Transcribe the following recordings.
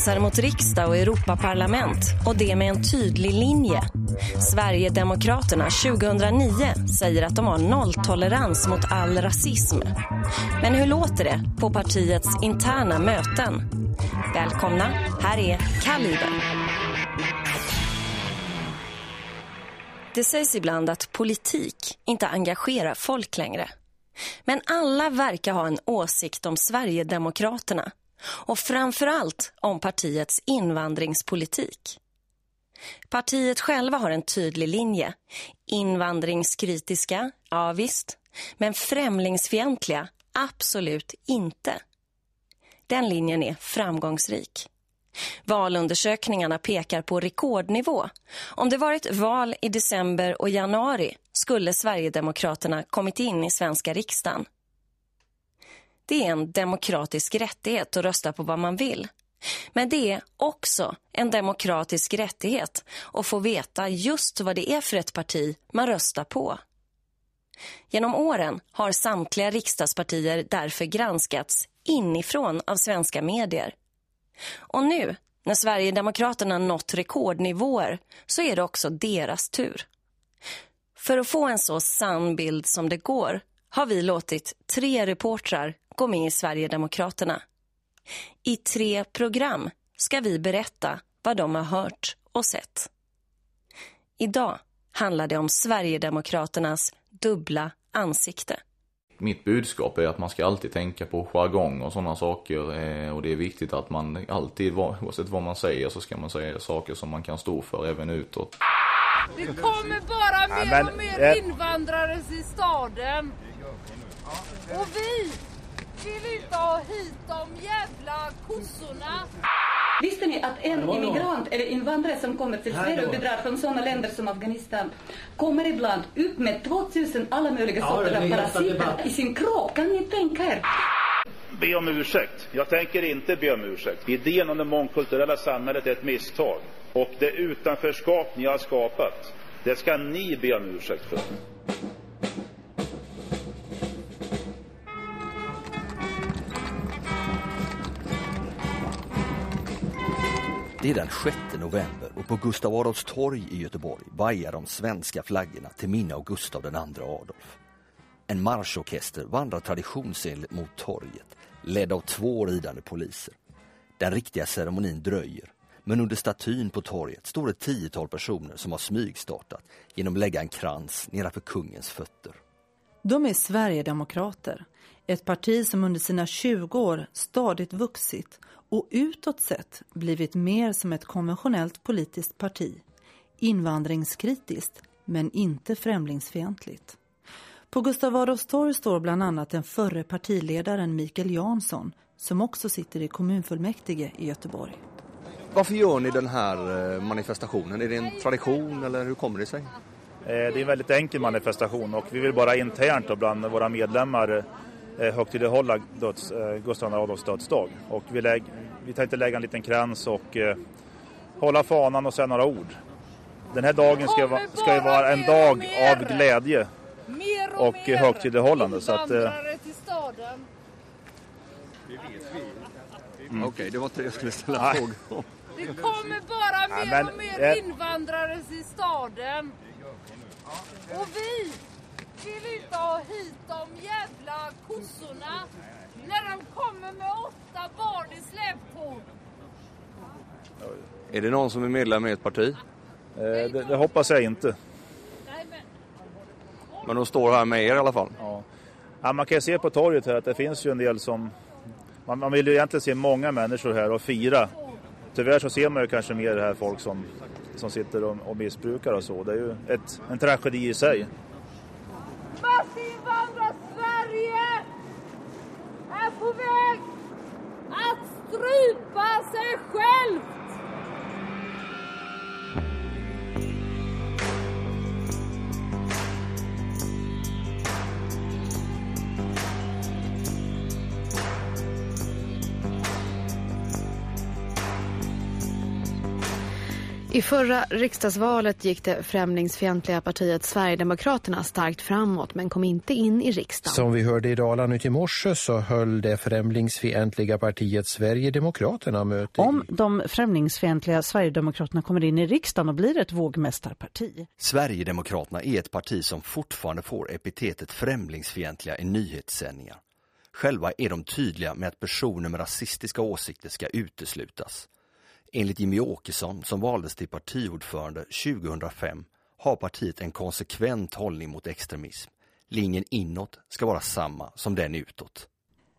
satsar mot riksdag och Europaparlament och det med en tydlig linje. Sverigedemokraterna 2009 säger att de har nolltolerans mot all rasism. Men hur låter det på partiets interna möten? Välkomna, här är Kaliber. Det sägs ibland att politik inte engagerar folk längre. Men alla verkar ha en åsikt om Sverigedemokraterna och framförallt om partiets invandringspolitik. Partiet själva har en tydlig linje. Invandringskritiska, ja visst. Men främlingsfientliga, absolut inte. Den linjen är framgångsrik. Valundersökningarna pekar på rekordnivå. Om det varit val i december och januari skulle Sverigedemokraterna kommit in i svenska riksdagen. Det är en demokratisk rättighet att rösta på vad man vill. Men det är också en demokratisk rättighet att få veta just vad det är för ett parti man röstar på. Genom åren har samtliga riksdagspartier därför granskats inifrån av svenska medier. Och nu, när Sverigedemokraterna nått rekordnivåer, så är det också deras tur. För att få en så sann bild som det går har vi låtit tre reportrar gå med i Sverigedemokraterna. I tre program ska vi berätta vad de har hört och sett. Idag handlar det om Sverigedemokraternas dubbla ansikte. Mitt budskap är att man ska alltid tänka på jargong och sådana saker eh, och det är viktigt att man alltid, oavsett vad man säger, så ska man säga saker som man kan stå för även utåt. Det kommer bara mer och mer invandrare i staden. Och vi hit de jävla kossorna. Visste ni att en immigrant eller invandrare som kommer till Sverige och bedrar från sådana länder som Afghanistan kommer ibland upp med 2000 alla möjliga sorter av parasiter i sin kropp? Kan ni tänka er? Be om ursäkt. Jag tänker inte be om ursäkt. Idén om det mångkulturella samhället är ett misstag. Och det utanförskap ni har skapat, det ska ni be om ursäkt för. Det är den 6 november och på Gustav Adolfs torg i Göteborg vajar de svenska flaggorna till minne av Gustav II Adolf. En marschorkester vandrar traditionsenligt mot torget, ledd av två ridande poliser. Den riktiga ceremonin dröjer, men under statyn på torget står ett tiotal personer som har smygstartat genom att lägga en krans nedanför kungens fötter. De är Sverigedemokrater, ett parti som under sina 20 år stadigt vuxit och utåt sett blivit mer som ett konventionellt politiskt parti. Invandringskritiskt, men inte främlingsfientligt. På Gustav Adolfs torg står bland annat den förre partiledaren Mikael Jansson som också sitter i kommunfullmäktige i Göteborg. Varför gör ni den här eh, manifestationen? Är det en tradition eller hur kommer det sig? Eh, det är en väldigt enkel manifestation och vi vill bara internt och bland våra medlemmar eh, högtidlighålla döds, Gustav Adolfs dödsdag. Och vi, lägg, vi tänkte lägga en liten krans och hålla fanan och säga några ord. Den här dagen ska, ska ju vara en dag av glädje och, och högtidlighållande. Så att, Mm. Okej, okay, det var inte det jag skulle ställa frågor om. Det kommer bara mer ja, men, och mer äh... invandrare i staden. Och vi vill inte ha hit de jävla kossorna när de kommer med åtta barn i släptåg. Är det någon som är medlem i ett parti? Eh, det, det, hoppas jag inte. Men de står här med er i alla fall? Ja. ja. man kan ju se på torget här att det finns ju en del som man, man vill ju egentligen se många människor här och fira. Tyvärr så ser man ju kanske mer här folk som, som sitter och, och missbrukar och så. Det är ju ett, en tragedi i sig. Massinvandrar Sverige är på väg att strypa sig själv! I förra riksdagsvalet gick det främlingsfientliga partiet Sverigedemokraterna starkt framåt men kom inte in i riksdagen. Som vi hörde i Dalarna ut i morse så höll det främlingsfientliga partiet Sverigedemokraterna möte. Om de främlingsfientliga Sverigedemokraterna kommer in i riksdagen och blir ett vågmästarparti. Sverigedemokraterna är ett parti som fortfarande får epitetet främlingsfientliga i nyhetssändningar. Själva är de tydliga med att personer med rasistiska åsikter ska uteslutas. Enligt Jimmy Åkesson, som valdes till partiordförande 2005, har partiet en konsekvent hållning mot extremism. Linjen inåt ska vara samma som den utåt.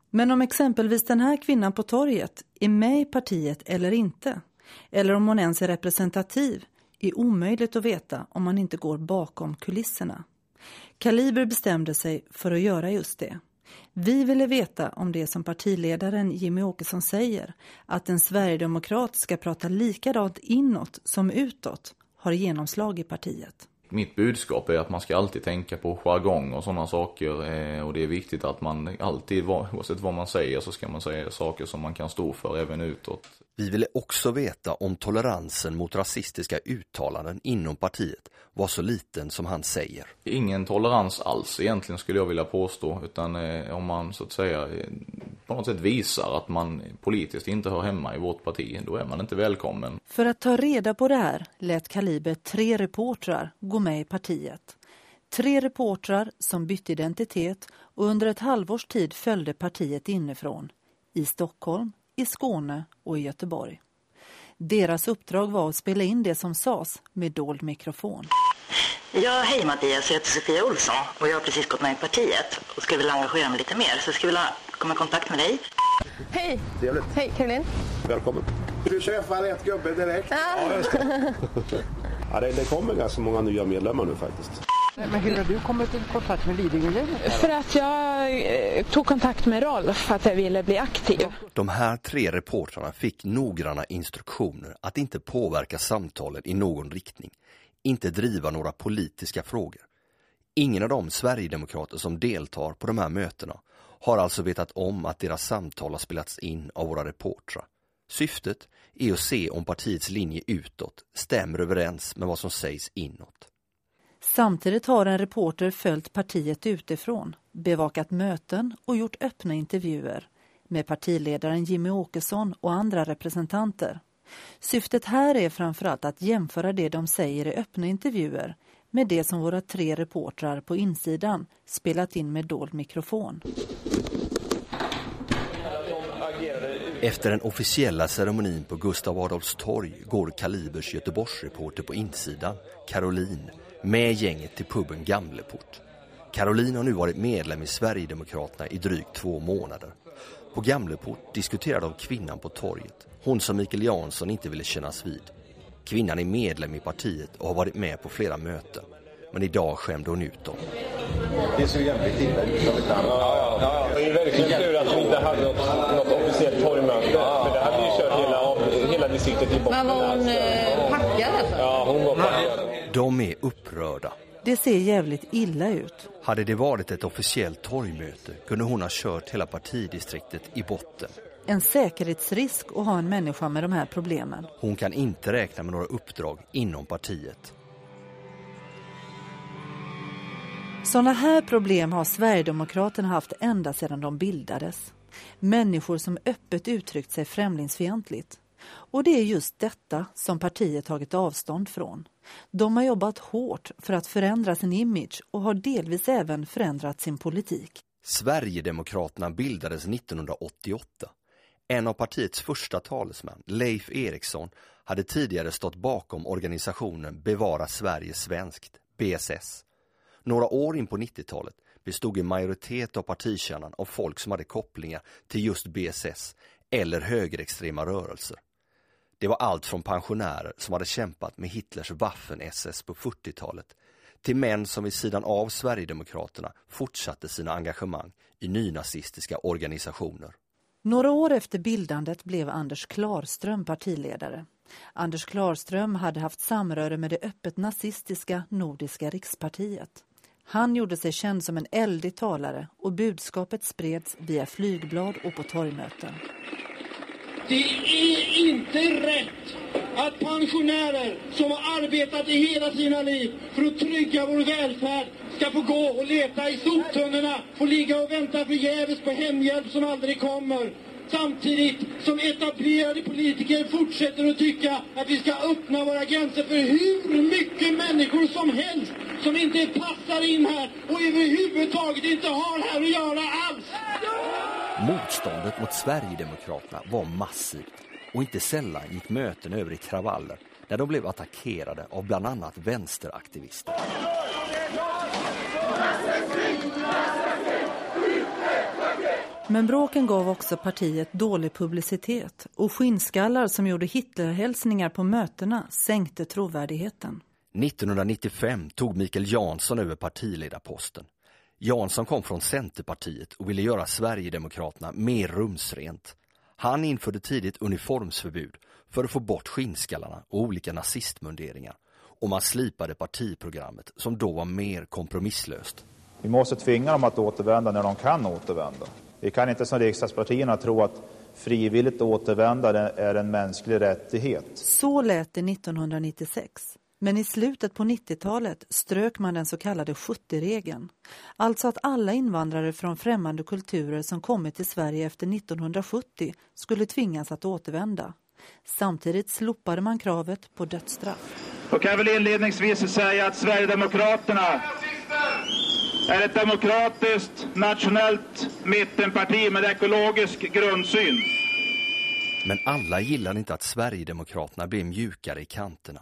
Men om exempelvis den här kvinnan på torget är med i partiet eller inte, eller om hon ens är representativ, är omöjligt att veta om man inte går bakom kulisserna. Kaliber bestämde sig för att göra just det. Vi ville veta om det som partiledaren Jimmy Åkesson säger, att en Sverigedemokrat ska prata likadant inåt som utåt, har genomslag i partiet. Mitt budskap är att man ska alltid tänka på jargong och sådana saker eh, och det är viktigt att man alltid, oavsett vad man säger, så ska man säga saker som man kan stå för även utåt. Vi ville också veta om toleransen mot rasistiska uttalanden inom partiet var så liten som han säger. Ingen tolerans alls egentligen skulle jag vilja påstå, utan eh, om man så att säga eh, på något sätt visar att man politiskt inte hör hemma i vårt parti, då är man inte välkommen. För att ta reda på det här lät Kaliber tre reportrar gå med i partiet. Tre reportrar som bytte identitet och under ett halvårs tid följde partiet inifrån. I Stockholm, i Skåne och i Göteborg. Deras uppdrag var att spela in det som sades med dold mikrofon. Ja, hej Mattias, jag heter Sofia Olsson och jag har precis gått med i partiet och skulle vilja engagera mig lite mer så jag skulle vilja komma i kontakt med dig. Hej! Trevligt. Hej, Caroline. Välkommen. Du träffar rätt gubbe direkt. Ja, just det. ja, det, det kommer ganska många nya medlemmar nu faktiskt. Men hur har du kommit i kontakt med Lidingö? För att jag eh, tog kontakt med Rolf för att jag ville bli aktiv. De här tre reportrarna fick noggranna instruktioner att inte påverka samtalen i någon riktning. Inte driva några politiska frågor. Ingen av de Sverigedemokrater som deltar på de här mötena har alltså vetat om att deras samtal har spelats in av våra reportrar. Syftet är att se om partiets linje utåt stämmer överens med vad som sägs inåt. Samtidigt har en reporter följt partiet utifrån, bevakat möten och gjort öppna intervjuer med partiledaren Jimmy Åkesson och andra representanter. Syftet här är framförallt att jämföra det de säger i öppna intervjuer med det som våra tre reportrar på insidan spelat in med dold mikrofon. Efter den officiella ceremonin på Gustav Adolfs torg går Kalibers Göteborgsreporter på insidan, Caroline, med gänget till puben Gamleport. Caroline har nu varit medlem i Sverigedemokraterna i drygt två månader. På Gamleport diskuterar de kvinnan på torget, hon som Mikael Jansson inte ville kännas vid. Kvinnan är medlem i partiet och har varit med på flera möten. Men idag skämde hon ut dem. Det är så jävligt illa ja, ja, ja. Det är verkligen tur att vi inte hade något, något officiellt torgmöte. För det hade ju kört hela, hela distriktet i botten. Men var hon eh, packad alltså? Ja, hon var packad. De är upprörda. Det ser jävligt illa ut. Hade det varit ett officiellt torgmöte kunde hon ha kört hela partidistriktet i botten. En säkerhetsrisk att ha en människa med de här problemen. Hon kan inte räkna med några uppdrag inom partiet. Sådana här problem har Sverigedemokraterna haft ända sedan de bildades. Människor som öppet uttryckt sig främlingsfientligt. Och det är just detta som partiet tagit avstånd från. De har jobbat hårt för att förändra sin image och har delvis även förändrat sin politik. Sverigedemokraterna bildades 1988. En av partiets första talesmän, Leif Eriksson, hade tidigare stått bakom organisationen Bevara Sverige svenskt, BSS. Några år in på 90-talet bestod en majoritet av partikärnan av folk som hade kopplingar till just BSS eller högerextrema rörelser. Det var allt från pensionärer som hade kämpat med Hitlers Waffen-SS på 40-talet till män som vid sidan av Sverigedemokraterna fortsatte sina engagemang i nynazistiska organisationer. Några år efter bildandet blev Anders Klarström partiledare. Anders Klarström hade haft samröre med det öppet nazistiska Nordiska rikspartiet. Han gjorde sig känd som en eldig talare och budskapet spreds via flygblad och på torgmöten. Det är inte rätt att pensionärer som har arbetat i hela sina liv för att trygga vår välfärd ska få gå och leta i soptunnorna, få ligga och vänta förgäves på hemhjälp som aldrig kommer. Samtidigt som etablerade politiker fortsätter att tycka att vi ska öppna våra gränser för hur mycket människor som helst som inte passar in här och överhuvudtaget inte har här att göra alls. Motståndet mot Sverigedemokraterna var massivt och inte sällan gick möten över i kravaller där de blev attackerade av bland annat vänsteraktivister. Men bråken gav också partiet dålig publicitet och skinnskallar som gjorde Hitlerhälsningar på mötena sänkte trovärdigheten. 1995 tog Mikael Jansson över partiledarposten. Jansson kom från Centerpartiet och ville göra Sverigedemokraterna mer rumsrent. Han införde tidigt uniformsförbud för att få bort skinnskallarna och olika nazistmunderingar. Och man slipade partiprogrammet som då var mer kompromisslöst. Vi måste tvinga dem att återvända när de kan återvända. Vi kan inte som riksdagspartierna tro att frivilligt återvända är en mänsklig rättighet. Så lät det 1996. Men i slutet på 90-talet strök man den så kallade 70-regeln. Alltså att alla invandrare från främmande kulturer som kommit till Sverige efter 1970 skulle tvingas att återvända. Samtidigt slopade man kravet på dödsstraff. Då kan jag väl inledningsvis säga att Sverigedemokraterna är ett demokratiskt, nationellt mittenparti med ekologisk grundsyn. Men alla gillade inte att Sverigedemokraterna blev mjukare i kanterna.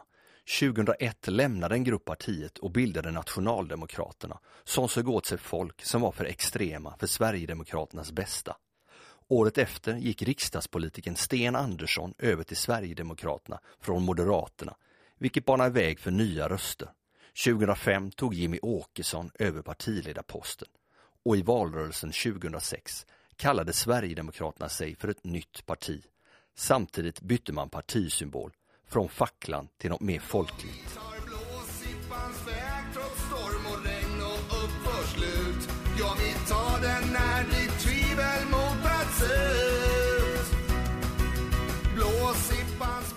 2001 lämnade en grupp partiet och bildade Nationaldemokraterna som såg åt sig folk som var för extrema för Sverigedemokraternas bästa. Året efter gick riksdagspolitiken Sten Andersson över till Sverigedemokraterna från Moderaterna, vilket banade väg för nya röster. 2005 tog Jimmy Åkesson över partiledarposten och i valrörelsen 2006 kallade Sverigedemokraterna sig för ett nytt parti. Samtidigt bytte man partisymbol från facklan till något mer folkligt.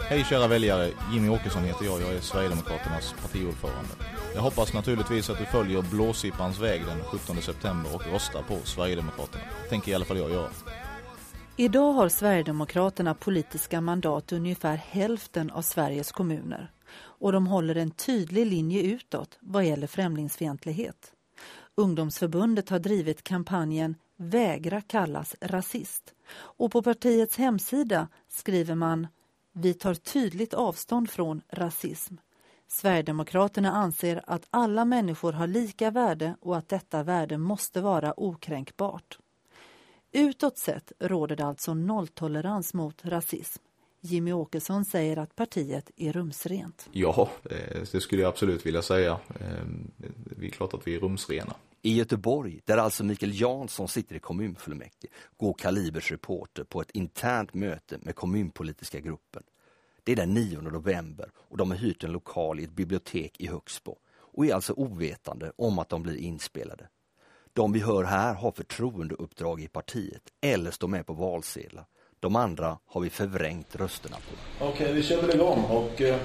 Hej kära väljare, Jimmy Åkesson heter jag, jag är Sverigedemokraternas partiordförande. Jag hoppas naturligtvis att du följer blåsippans väg den 17 september och röstar på Sverigedemokraterna. Tänker i alla fall jag göra. Idag har Sverigedemokraterna politiska mandat i ungefär hälften av Sveriges kommuner. Och de håller en tydlig linje utåt vad gäller främlingsfientlighet. Ungdomsförbundet har drivit kampanjen Vägra kallas rasist. Och på partiets hemsida skriver man Vi tar tydligt avstånd från rasism. Sverigedemokraterna anser att alla människor har lika värde och att detta värde måste vara okränkbart. Utåt sett råder det alltså nolltolerans mot rasism. Jimmy Åkesson säger att partiet är rumsrent. Ja, det skulle jag absolut vilja säga. Det är klart att vi är rumsrena. I Göteborg, där alltså Mikael Jansson sitter i kommunfullmäktige, går Kalibers reporter på ett internt möte med kommunpolitiska gruppen. Det är den 9 november och de har hyrt en lokal i ett bibliotek i Högsbo och är alltså ovetande om att de blir inspelade. De vi hör här har förtroendeuppdrag i partiet eller står med på valsedlar. De andra har vi förvrängt rösterna på. Okej, okay, vi kör väl igång och eh,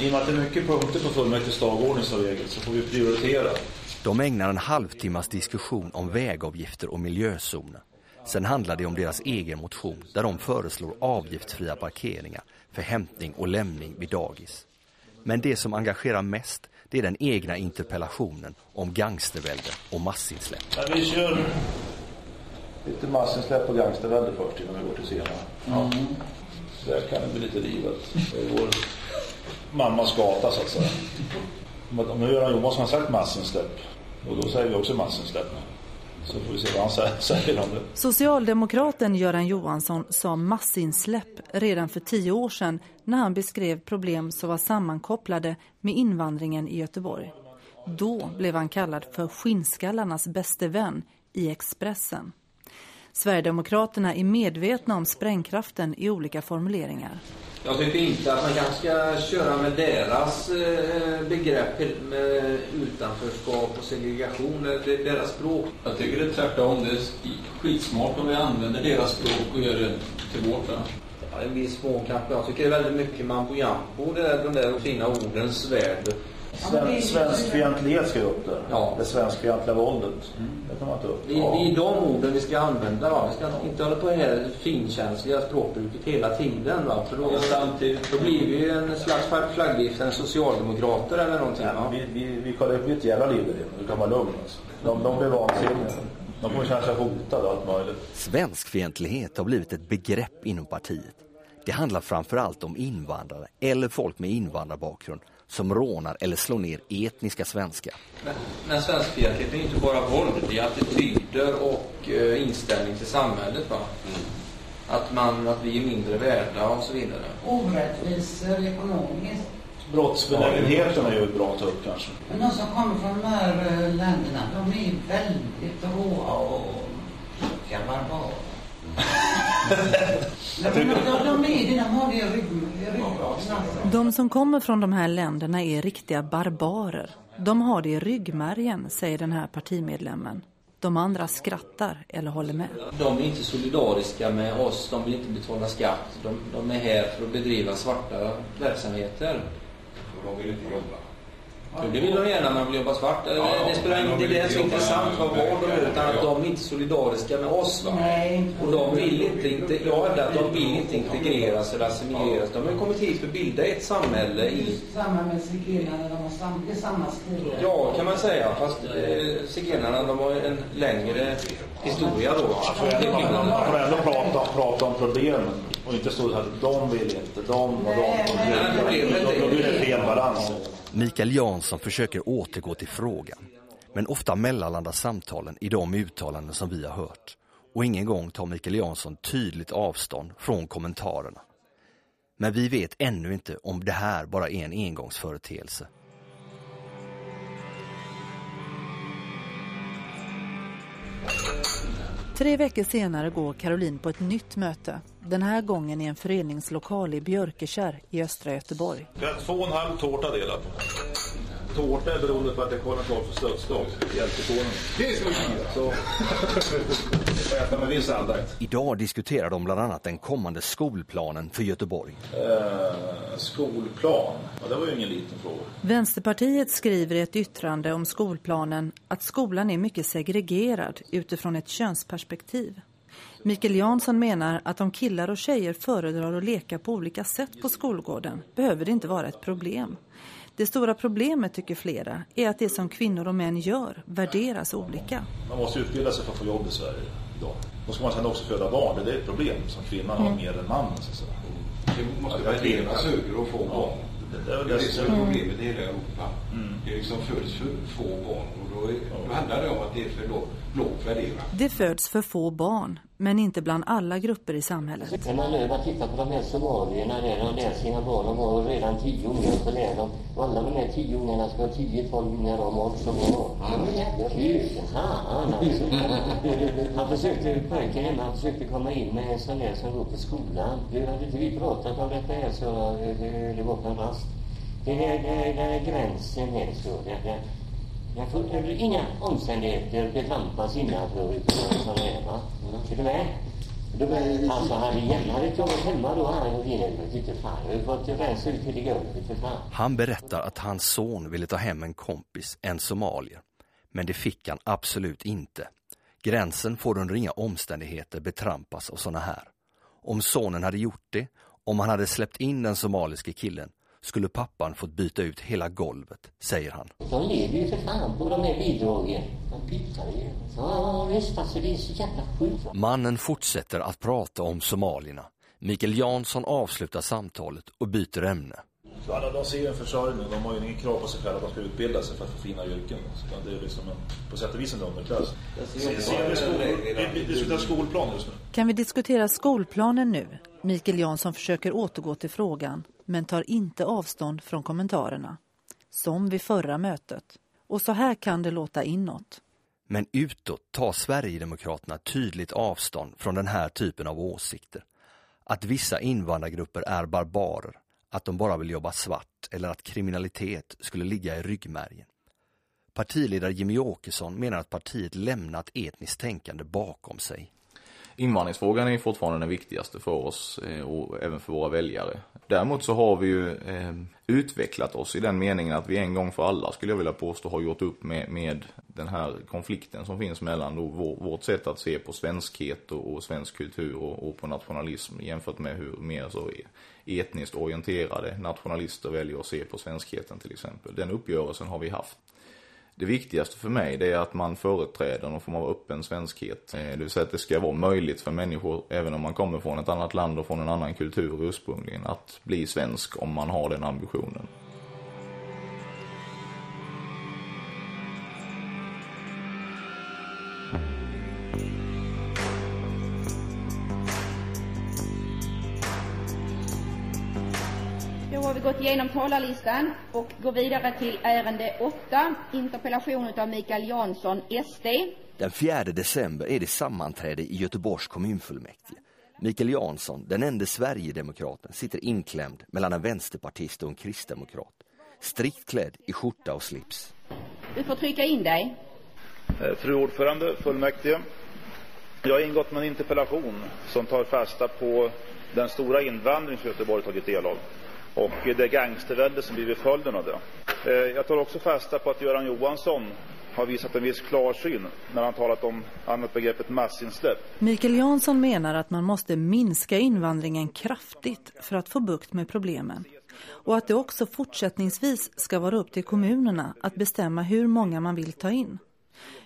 i och med att det är mycket punkter på fullmäktiges dagordning som regel så får vi prioritera. De ägnar en halvtimmas diskussion om vägavgifter och miljözoner. Sen handlar det om deras egen motion där de föreslår avgiftsfria parkeringar för hämtning och lämning vid dagis. Men det som engagerar mest det är den egna interpellationen om gangstervälde och massinsläpp. Ja, vi kör lite massinsläpp och gangstervälde först innan vi går till scenen. Ja. Mm. Så där kan det bli lite livet. Det är vår mammas gata så att säga. Om nu Göran Johansson har sagt massinsläpp och då säger vi också massinsläpp. Så får vi se vad han säger om det. Socialdemokraten Göran Johansson sa massinsläpp redan för tio år sedan när han beskrev problem som var sammankopplade med invandringen i Göteborg. Då blev han kallad för skinnskallarnas bäste vän i Expressen. Sverigedemokraterna är medvetna om sprängkraften i olika formuleringar. Jag tycker inte att man kanske ska köra med deras eh, begrepp med utanförskap och segregation, deras språk. Jag tycker det är tvärtom. Det är skitsmart om vi använder deras språk och gör det till vårt. Ja, en viss mån kanske. Jag tycker det är väldigt mycket mambo jambo, det där, de där fina ordens värld. Sven, svensk fientlighet ska upp där. Ja. Det svenskfientliga våldet. Mm. Det kan man ta upp. Det, ja. det är de orden vi ska använda. Va? Vi ska inte hålla på det här finkänsliga språkbruket hela tiden. Va? För då, samtidigt, då blir vi ju en slags flaggviftande socialdemokrater eller någonting. Ja, vi, vi, vi kollar upp mitt jävla liv där Du kan vara lugn. Alltså. De, de blir vansinniga. De kommer känna sig hotade allt möjligt. Svenskfientlighet har blivit ett begrepp inom partiet. Det handlar framförallt om invandrare eller folk med invandrarbakgrund som rånar eller slår ner etniska svenskar. Men, men svenskfientlighet är inte bara våld, det är attityder och eh, inställning till samhället. Va? Mm. Att, man, att vi är mindre värda och så vidare. Orättvisor ekonomiskt. Brottsbenägenheten är ju bra att ta upp kanske. Men de som kommer från de här eh, länderna, de är ju väldigt råa och tråkiga barbarer. De som kommer från de här länderna är riktiga barbarer. De har det i ryggmärgen, säger den här partimedlemmen. De andra skrattar eller håller med. De är inte solidariska med oss, de vill inte betala skatt. De, de är här för att bedriva svarta verksamheter. Och de vill inte jobba. Det vill de gärna när de vill jobba svart. Ja, det spelar inte, det är så intressant vad var de är, utan att de är inte solidariska med oss. Va? Nej, och de vill inte, inte jag hävdar att de vill inte integreras eller assimileras. De har kommit hit för att bilda ett samhälle i... Samma med zigenarna, de har sam, det är samma stil. Ja, kan man säga. Fast eh, zigenarna, de har en längre historia då. Man får ändå prata, prata om problemen och inte stå här, de vill inte, de och de. Då blir det fel balans. Mikael Jansson försöker återgå till frågan. Men ofta mellanlandar samtalen i de uttalanden som vi har hört. Och ingen gång tar Mikael Jansson tydligt avstånd från kommentarerna. Men vi vet ännu inte om det här bara är en engångsföreteelse. Tre veckor senare går Caroline på ett nytt möte. Den här gången i en föreningslokal i Björkekär i östra Göteborg. Vi har två och en halv tårta delat på. Tårta är beroende på att det är Karl XIIs dödsdag. Hjältekonungen. Det ska vi fira. Så äta med viss andakt. Idag diskuterar de bland annat den kommande skolplanen för Göteborg. Eh, skolplan? Ja, det var ju ingen liten fråga. Vänsterpartiet skriver i ett yttrande om skolplanen att skolan är mycket segregerad utifrån ett könsperspektiv. Mikael Jansson menar att om killar och tjejer föredrar att leka på olika sätt på skolgården behöver det inte vara ett problem. Det stora problemet, tycker flera, är att det som kvinnor och män gör värderas olika. Man måste utbilda sig för att få jobb i Sverige idag. Då ska man sedan också föda barn. Det är ett problem som kvinnan har mm. mer än mannen. Så att Det måste värderas högre och få barn. Det, det, det, det är det som är problemet i hela Europa. Mm. Det liksom föds för få barn och då, då handlar det om att det är för lågt värderat. Det föds för få barn, men inte bland alla grupper i samhället. När man nu har tittat på de här somalierna där de lär sina barn, de har redan tio ungar så lär de. Och alla de här tio ungarna ska ha tio, tolv ungar om år som var. Fan alltså. Han försökte, pojken hemma, han försökte komma in med en sån där som går på skolan. Du hade inte vi pratat om detta här så det, det var på en rast. Det är, det är, gränsen här så. Det, det, jag får under inga omständigheter betrampas innanför utan här va. Är du med? Alltså hade hade varit hemma då hade han gått in inte fan. Jag fått rensa ut hela golvet. Han berättar att hans son ville ta hem en kompis, en somalier. Men det fick han absolut inte. Gränsen får under inga omständigheter betrampas av såna här. Om sonen hade gjort det, om han hade släppt in den somaliske killen, skulle pappan fått byta ut hela golvet, säger han. De lever ju för fan på de här bidragen. De pittar ju. Ja, visst alltså det är så jävla sjukt. Mannen fortsätter att prata om somalierna. Mikael Jansson avslutar samtalet och byter ämne. Så alla de ser ju en försörjning, de har ju ingen krav på sig själva att de ska utbilda sig för att få fina yrken. Så det är liksom en, på sätt och vis en underklass. Vi diskuterar skolplan just nu. Kan vi diskutera skolplanen nu? Mikael Jansson försöker återgå till frågan men tar inte avstånd från kommentarerna. Som vid förra mötet. Och så här kan det låta inåt. Men utåt tar Sverigedemokraterna tydligt avstånd från den här typen av åsikter. Att vissa invandrargrupper är barbarer, att de bara vill jobba svart eller att kriminalitet skulle ligga i ryggmärgen. Partiledare Jimmy Åkesson menar att partiet lämnat etniskt tänkande bakom sig invandringsfrågan är fortfarande den viktigaste för oss eh, och även för våra väljare. Däremot så har vi ju eh, utvecklat oss i den meningen att vi en gång för alla skulle jag vilja påstå har gjort upp med, med den här konflikten som finns mellan då vår, vårt sätt att se på svenskhet och, och svensk kultur och, och, på nationalism jämfört med hur mer så e-, etniskt orienterade nationalister väljer att se på svenskheten till exempel. Den uppgörelsen har vi haft. Det viktigaste för mig det är att man företräder någon form av öppen svenskhet. Eh, det vill säga att det ska vara möjligt för människor, även om man kommer från ett annat land och från en annan kultur ursprungligen, att bli svensk om man har den ambitionen. Gått igenom talarlistan och går vidare till ärende 8, interpellation av Mikael Jansson, SD. Den 4 december är det sammanträde i Göteborgs kommunfullmäktige. Mikael Jansson, den enda Sverigedemokraten, sitter inklämd mellan en vänsterpartist och en kristdemokrat. Strikt klädd i skjorta och slips. Du får trycka in dig. Eh, fru ordförande, fullmäktige. Jag har ingått med en interpellation som tar fasta på den stora invandring som Göteborg tagit del av och det gangstervälde som blivit följden av det. Eh, jag tar också fasta på att Göran Johansson har visat en viss klarsyn när han talat om annat begreppet massinsläpp. Mikael Jansson menar att man måste minska invandringen kraftigt för att få bukt med problemen. Och att det också fortsättningsvis ska vara upp till kommunerna att bestämma hur många man vill ta in.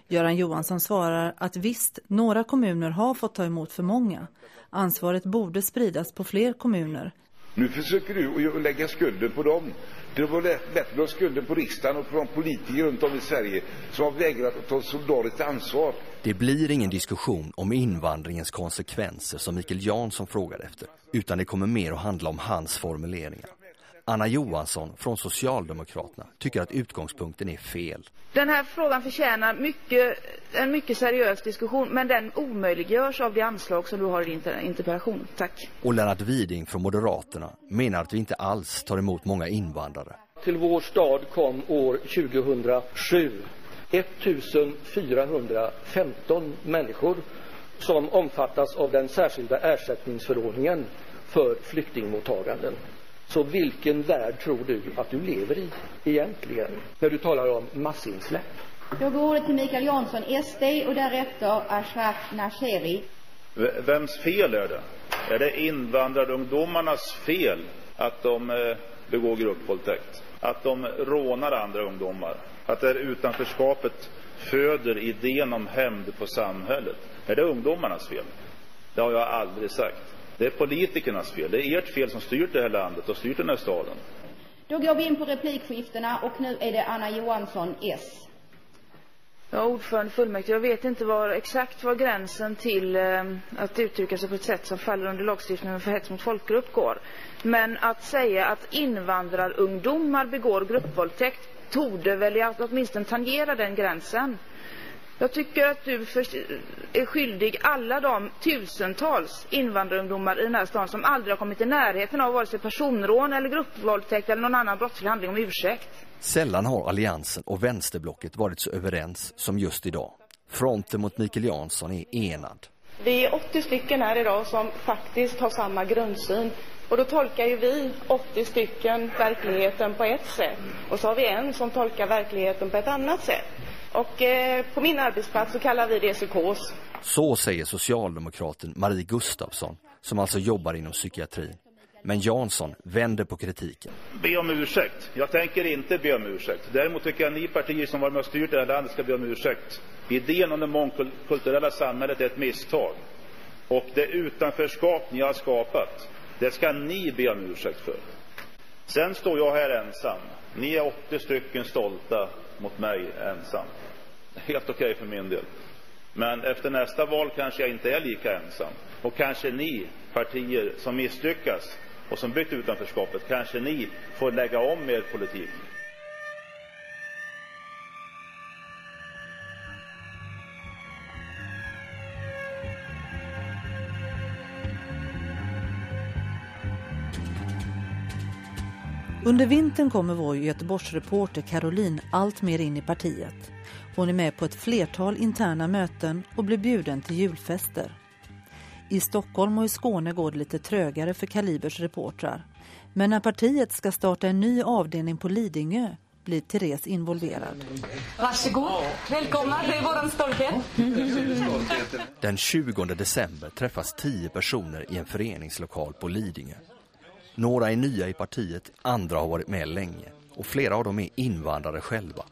Göran Johansson svarar att visst, några kommuner har fått ta emot för många. Ansvaret borde spridas på fler kommuner nu försöker du att lägga skulden på dem. Det var bättre att skulden på riksdagen och på de politiker runt om i Sverige som har vägrat att ta solidariskt ansvar. Det blir ingen diskussion om invandringens konsekvenser som Mikael Jansson frågar efter, utan det kommer mer att handla om hans formuleringar. Anna Johansson från Socialdemokraterna tycker att utgångspunkten är fel. Den här frågan förtjänar mycket, en mycket seriös diskussion men den omöjliggörs av det anslag som du har i din interpellation. Tack. Och Lennart Widing från Moderaterna menar att vi inte alls tar emot många invandrare. Till vår stad kom år 2007 1415 människor som omfattas av den särskilda ersättningsförordningen för flyktingmottaganden. Så vilken värld tror du att du lever i egentligen när du talar om massinsläpp? Då går ordet till Mikael Jansson, SD och därefter Ashraf Nasheri. Vems fel är det? Är det invandrarungdomarnas fel att de eh, begår gruppvåldtäkt? Att de rånar andra ungdomar? Att det utanförskapet föder idén om hämnd på samhället? Är det ungdomarnas fel? Det har jag aldrig sagt. Det är politikernas fel. Det är ert fel som styrt det här landet och styrt den här staden. Då går vi in på replikskiftena och nu är det Anna Johansson, S. Ja, ordförande fullmäktige, jag vet inte var, exakt var gränsen till eh, att uttrycka sig på ett sätt som faller under lagstiftningen för hets mot folkgrupp går. Men att säga att invandrarungdomar begår gruppvåldtäkt torde väl åtminstone tangera den gränsen. Jag tycker att du är skyldig alla de tusentals invandrarungdomar i den här stan som aldrig har kommit i närheten av vare sig personrån eller gruppvåldtäkt eller någon annan brottslig handling om ursäkt. Sällan har alliansen och vänsterblocket varit så överens som just idag. Fronten mot Mikael Jansson är enad. Vi är 80 stycken här idag som faktiskt har samma grundsyn. Och då tolkar ju vi 80 stycken verkligheten på ett sätt. Och så har vi en som tolkar verkligheten på ett annat sätt. Och eh, på min arbetsplats så kallar vi det psykos. Så säger socialdemokraten Marie Gustafsson som alltså jobbar inom psykiatrin. Men Jansson vänder på kritiken. Be om ursäkt. Jag tänker inte be om ursäkt. Däremot tycker jag att ni partier som varit med och styrt det här landet ska be om ursäkt. Idén om det mångkulturella samhället är ett misstag. Och det utanförskap ni har skapat, det ska ni be om ursäkt för. Sen står jag här ensam. Ni är 80 stycken stolta mot mig ensam. Helt okej okay för min del. Men efter nästa val kanske jag inte är lika ensam. Och kanske ni partier som misslyckas och som byggt utanförskapet, kanske ni får lägga om er politik. Under vintern kommer vår Göteborgsreporter Caroline allt mer in i partiet. Hon är med på ett flertal interna möten och blir bjuden till julfester. I Stockholm och i Skåne går det lite trögare för Kalibers reportrar. Men när partiet ska starta en ny avdelning på Lidingö blir Therese involverad. Varsågod. Välkomna, det är våran stolthet. Den 20 december träffas tio personer i en föreningslokal på Lidingö. Några är nya i partiet, andra har varit med länge och flera av dem är invandrare själva.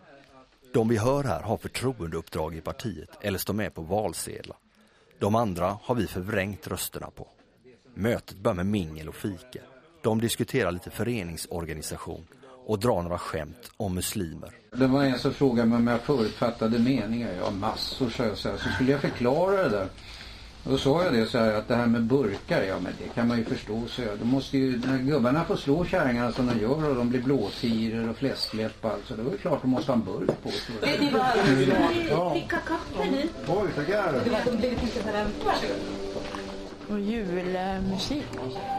De vi hör här har förtroendeuppdrag i partiet eller står med på valsedlar. De andra har vi förvrängt rösterna på. Mötet börjar med mingel och fika. De diskuterar lite föreningsorganisation och drar några skämt om muslimer. Det var en som frågade mig om jag förutfattade meningar. Ja, massor så jag så, så skulle jag förklara det där. Och då sa jag det så här att det här med burkar, ja men det kan man ju förstå så jag. Då måste ju, när gubbarna får slå kärringarna som de gör och de blir blåtirer och fläskläpp och allt så då är det klart de måste ha en burk på sig. Vet ni vad? Ja. Dricka kaffe nu. Oj, tackar. Du vet, de blivit lite sådär... Och julmusik.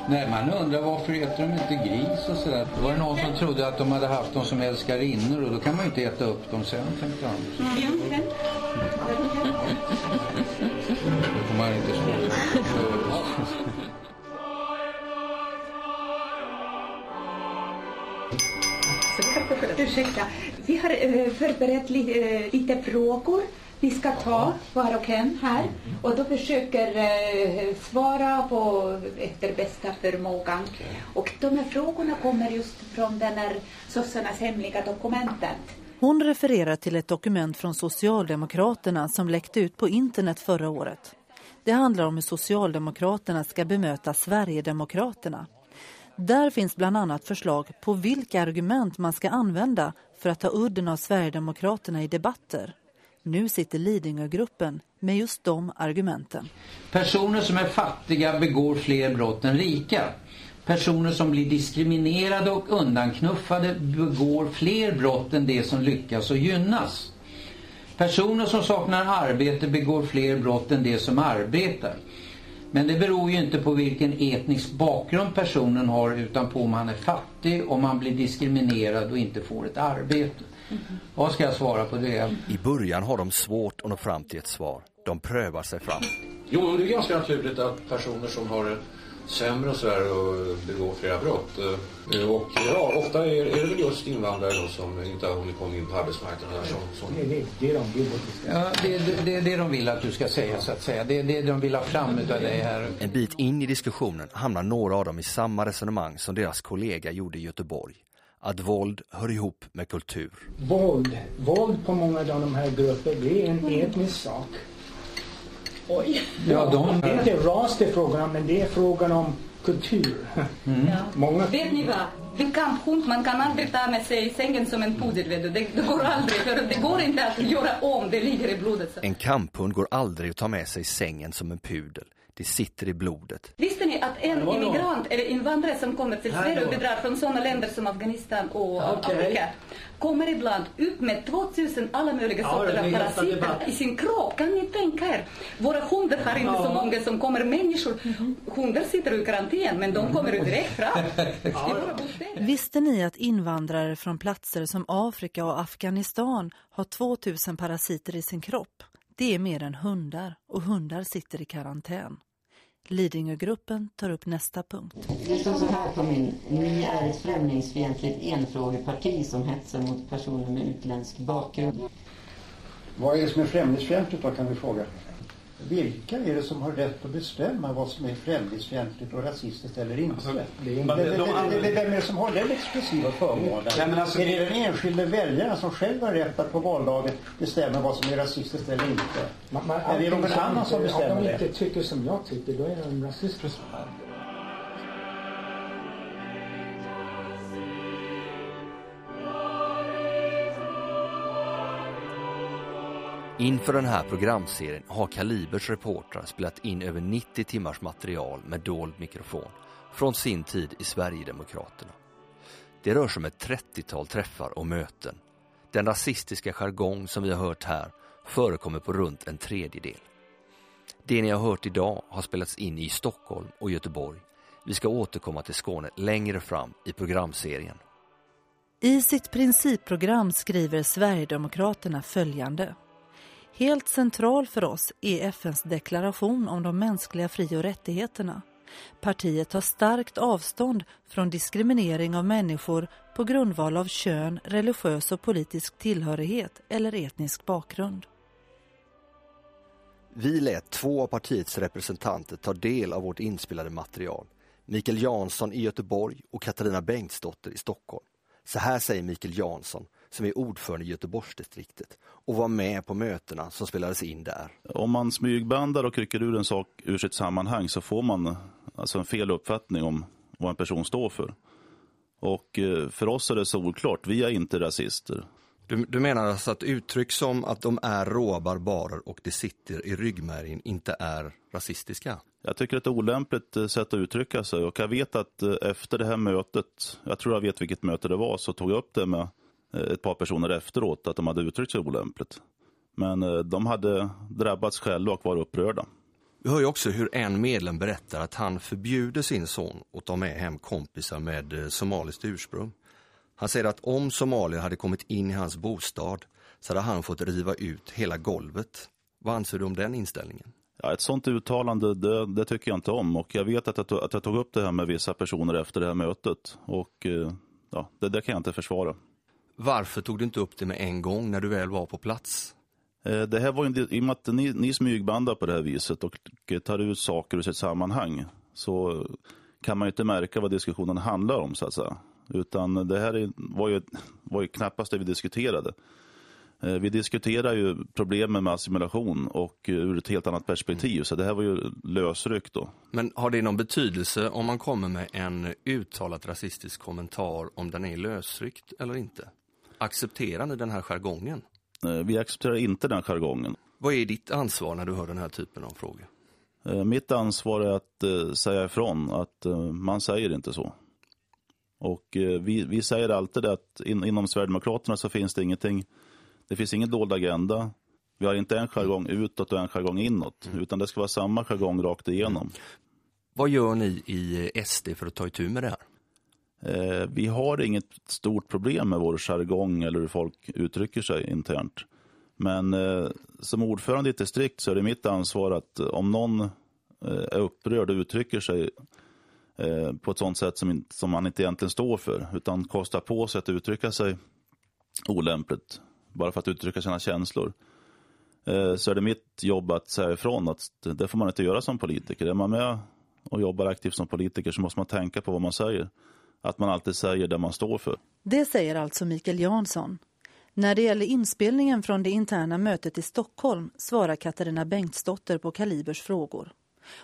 Nej, man undrar varför äter de inte gris och sådär. Det var det någon som trodde att de hade haft dem som älskarinnor och då kan man ju inte äta upp dem sen, tänkte han. Då man inte slå. Ursäkta, vi har eh, förberett li, eh, lite frågor vi ska ta var och en här och då försöker eh, svara på efter bästa förmågan. Och de här frågorna kommer just från den här sossarnas hemliga dokumentet. Hon refererar till ett dokument från Socialdemokraterna som läckte ut på internet förra året. Det handlar om hur Socialdemokraterna ska bemöta Sverigedemokraterna. Där finns bland annat förslag på vilka argument man ska använda för att ta udden av Sverigedemokraterna i debatter. Nu sitter Lidingögruppen med just de argumenten. Personer som är fattiga begår fler brott än rika. Personer som blir diskriminerade och undanknuffade begår fler brott än de som lyckas och gynnas. Personer som saknar arbete begår fler brott än de som arbetar. Men det beror ju inte på vilken etnisk bakgrund personen har utan på om han är fattig, om han blir diskriminerad och inte får ett arbete. Vad ska jag svara på det? I början har de svårt att nå fram till ett svar. De prövar sig fram. Jo, det är ganska naturligt att personer som har sämre och sådär och begår flera brott. Eh, Och ja, ofta är, är det väl just invandrare då som inte har hunnit komma in på arbetsmarknaden. Som, som... Det är det, det de vill ja, det, det, det är det de vill att du ska säga så att säga. Det är det de vill ha fram utav dig här. En bit in i diskussionen hamnar några av dem i samma resonemang som deras kollega gjorde i Göteborg. Att våld hör ihop med kultur. Våld, våld på många av de här grupperna, det är en etnisk sak. Oj. Ja, de- Det är inte ras det är frågan om, men det är frågan om kultur. Många... Vet ni vad? En kamphund man kan aldrig ta med sig i sängen som en pudel. Vet du. Det, det går aldrig. För det går inte att göra om. Det ligger i blodet. Så. En kamphund går aldrig att ta med sig i sängen som en pudel. Det sitter i blodet. Visste ni att en immigrant eller invandrare som kommer till Sverige och bedrar från sådana länder som Afghanistan och Okej. Afrika kommer ibland ut med 2000 alla möjliga Ja, sorter av parasiter i sin kropp. Kan ni tänka er? Våra hundar har inte så Ja. många som kommer människor. Hundar sitter i karantän men de kommer ut direkt fram. Visste ni att invandrare från platser som Afrika och Afghanistan har 2000 parasiter i sin kropp? Det är mer än hundar och hundar sitter i karantän. Lidingögruppen tar upp nästa punkt. Det står så här på min. Ni är ett främlingsfientligt enfrågeparti som hetsar mot personer med utländsk bakgrund. Vad är det som är främlingsfientligt då kan vi fråga? Vilka är det som har rätt att bestämma vad som är främlingsfientligt och rasistiskt eller inte? Alltså, det är Vem- inte- är det som har den exklusiva förmånen? Alltså- Är det den enskilde väljaren som själv har rätt att på valdagen bestämma vad som är rasistiskt eller inte? Man, man, Eller är det någon annan som bestämmer Om de det? inte tycker som jag tycker, då är de rasister. Inför den här programserien har Kalibers reportrar spelat in över 90 timmars material med dold mikrofon från sin tid i Sverigedemokraterna. Det rör sig om ett 30-tal träffar och möten. Den rasistiska jargong som vi har hört här förekommer på runt en tredjedel. Det ni har hört idag har spelats in i Stockholm och Göteborg. Vi ska återkomma till Skåne längre fram i programserien. I sitt principprogram skriver Sverigedemokraterna följande. Helt central för oss är FNs deklaration om de mänskliga fri- och rättigheterna. Partiet tar starkt avstånd från diskriminering av människor på grundval av kön, religiös och politisk tillhörighet eller etnisk bakgrund. Vi lät två av partiets representanter ta del av vårt inspelade material. Mikael Jansson i Göteborg och Katarina Bengtsdotter i Stockholm. Så här säger Mikael Jansson, som är ordförande i Göteborgsdistriktet och var med på mötena som spelades in där. Om man smygbandar och rycker ur en sak ur sitt sammanhang så får man alltså en fel uppfattning om vad en person står för. Och eh, för oss är det solklart, vi är inte rasister. Du, du menar alltså att uttryck som att de är råa barbarer och det sitter i ryggmärgen inte är rasistiska? Jag tycker att det är ett olämpligt eh, sätt att uttrycka sig och jag vet att eh, efter det här mötet, jag tror jag vet vilket möte det var, så tog jag upp det med ett par personer efteråt att de hade uttryckt sig olämpligt. Men de hade drabbats själva och var upprörda. Vi hör ju också hur en medlem berättar att han förbjuder sin son att ta med hem kompisar med somaliskt ursprung. Han säger att om somalier hade kommit in i hans bostad så hade han fått riva ut hela golvet. Vad anser du om den inställningen? Ja, ett sånt uttalande, det, det, tycker jag inte om. Och jag vet att jag, att jag tog upp det här med vissa personer efter det här mötet. Och eh, ja, det, det kan jag inte försvara. Varför tog du inte upp det med en gång när du väl var på plats? Eh, det här var ju, i och med att ni, ni smygbandar på det här viset och tar ut saker ur sitt sammanhang så kan man ju inte märka vad diskussionen handlar om så att säga. Utan det här var ju, var ju knappast det vi diskuterade. Eh, vi diskuterar ju problemen med assimilation och ur ett helt annat perspektiv. Så det här var ju lösryckt då. Men har det någon betydelse om man kommer med en uttalat rasistisk kommentar om den är lösryckt eller inte? Accepterar ni den här jargongen? Eh, vi accepterar inte den jargongen. Vad är ditt ansvar när du hör den här typen av frågor? Eh, mitt ansvar är att säga ifrån att man säger inte så. Och vi, vi säger alltid att in, inom Sverigedemokraterna så finns det ingenting, det finns ingen dold agenda. Vi har inte en jargong utåt och en jargong inåt, mm. utan det ska vara samma jargong rakt igenom. Vad gör ni i SD för att ta itu med det här? Eh, vi har inget stort problem med vår jargong eller hur folk uttrycker sig internt. Men eh, som ordförande i ett distrikt så är det mitt ansvar att eh, om någon eh, är upprörd och uttrycker sig eh, på ett sånt sätt som, som man inte egentligen står för, utan kostar på sig att uttrycka sig olämpligt, bara för att uttrycka sina känslor. Eh, så är det mitt jobb att säga ifrån att det får man inte göra som politiker. Är man med och jobbar aktivt som politiker så måste man tänka på vad man säger. Att man alltid säger det man står för. Det säger alltså Mikael Jansson. När det gäller inspelningen från det interna mötet i Stockholm svarar Katarina Bengtsdotter på Kalibers frågor.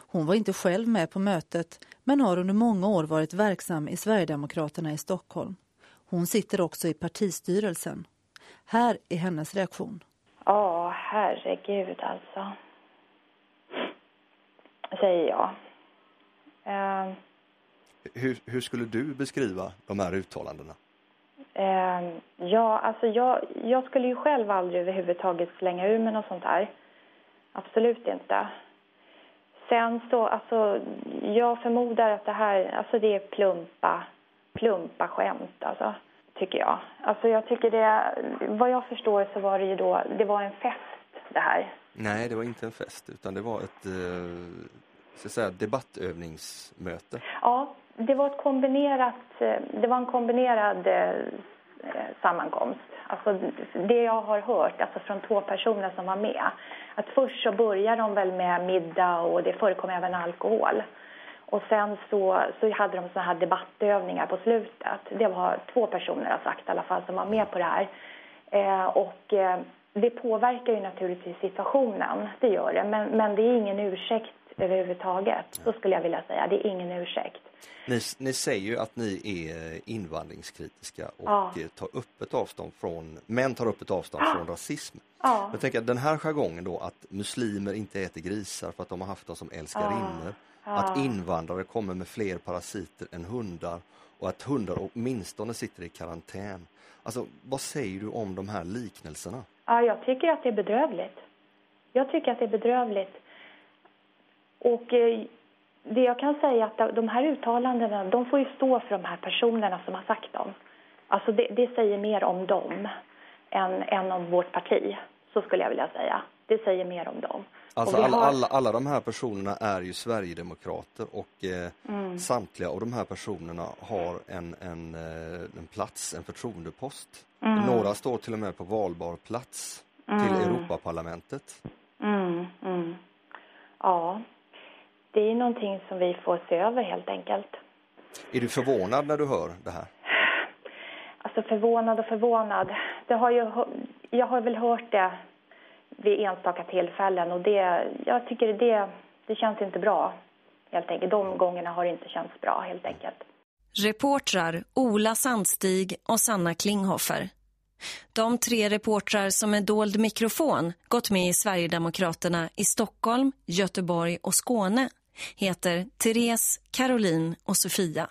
Hon var inte själv med på mötet men har under många år varit verksam i Sverigedemokraterna i Stockholm. Hon sitter också i partistyrelsen. Här är hennes reaktion. Ja, herregud alltså. Säger jag. Uh, hur, hur, skulle du beskriva de här uttalandena? Uh, ja, alltså jag, jag skulle ju själv aldrig överhuvudtaget slänga ur mig något sånt här. Absolut inte. Sen så, alltså, jag förmodar att det här, alltså det är plumpa, plumpa skämt, alltså, tycker jag. Alltså jag tycker det, vad jag förstår så var det ju då, det var en fest det här. Nej, det var inte en fest, utan det var ett, eh, så att säga, debattövningsmöte. Ja, det var ett kombinerat, eh, det var en kombinerad eh, eh, sammankomst. Alltså det jag har hört, alltså från två personer som var med att först så börjar de väl med middag och det förekom även alkohol. Och sen så, så hade de såna här debattövningar på slutet. Det var två personer har sagt i alla fall som var med på det här. Eh, och eh, det påverkar ju naturligtvis situationen, det gör det. Men, men det är ingen ursäkt överhuvudtaget. Så skulle jag vilja säga. Det är ingen ursäkt. Ni, ni säger ju att ni är invandringskritiska och ja. tar öppet avstånd från, män tar öppet avstånd ja. från rasism. Ja. Jag tänker att den här jargongen då att muslimer inte äter grisar för att de har haft dem som älskarinnor. Ja. Att invandrare kommer med fler parasiter än hundar och att hundar åtminstone sitter i karantän. Alltså, vad säger du om de här liknelserna? Ja, jag tycker att det är bedrövligt. Jag tycker att det är bedrövligt. Och eh, det jag kan säga är att de här uttalandena, de får ju stå för de här personerna som har sagt dem. Alltså det, det säger mer om dem än, än om vårt parti, så skulle jag vilja säga. Det säger mer om dem. Alltså alla, har- alla, alla de här personerna är ju Sverigedemokrater och eh, Mm. samtliga av de här personerna har en, en, eh, en plats, en förtroendepost. Mm. Några står till och med på valbar plats Mm. till Europaparlamentet. Mm, mm. Ja, det är någonting som vi får se över helt enkelt. Är du förvånad när du hör det här? Alltså förvånad och förvånad. Det har ju, jag har väl hört det vid enstaka tillfällen och det, jag tycker det, det känns inte bra. Helt enkelt. De gångerna har det inte känts bra helt enkelt. Reportrar Ola Sandstig och Sanna Klinghofer. De tre reportrar som med dold mikrofon gått med i Sverigedemokraterna i Stockholm, Göteborg och Skåne heter Therese, Caroline och Sofia.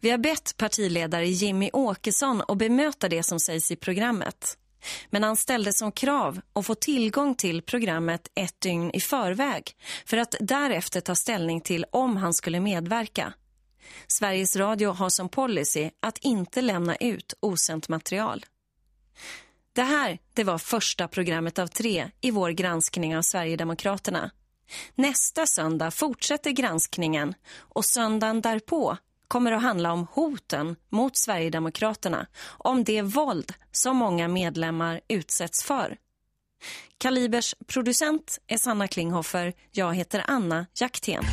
Vi har bett partiledare Jimmy Åkesson att bemöta det som sägs i programmet. Men han ställde som krav att få tillgång till programmet ett dygn i förväg för att därefter ta ställning till om han skulle medverka. Sveriges Radio har som policy att inte lämna ut osänt material. Det här det var första programmet av tre i vår granskning av Sverigedemokraterna. Nästa söndag fortsätter granskningen och söndagen därpå kommer att handla om hoten mot Sverigedemokraterna, om det våld som många medlemmar utsätts för. Kalibers producent är Sanna Klinghoffer. jag heter Anna Jaktén.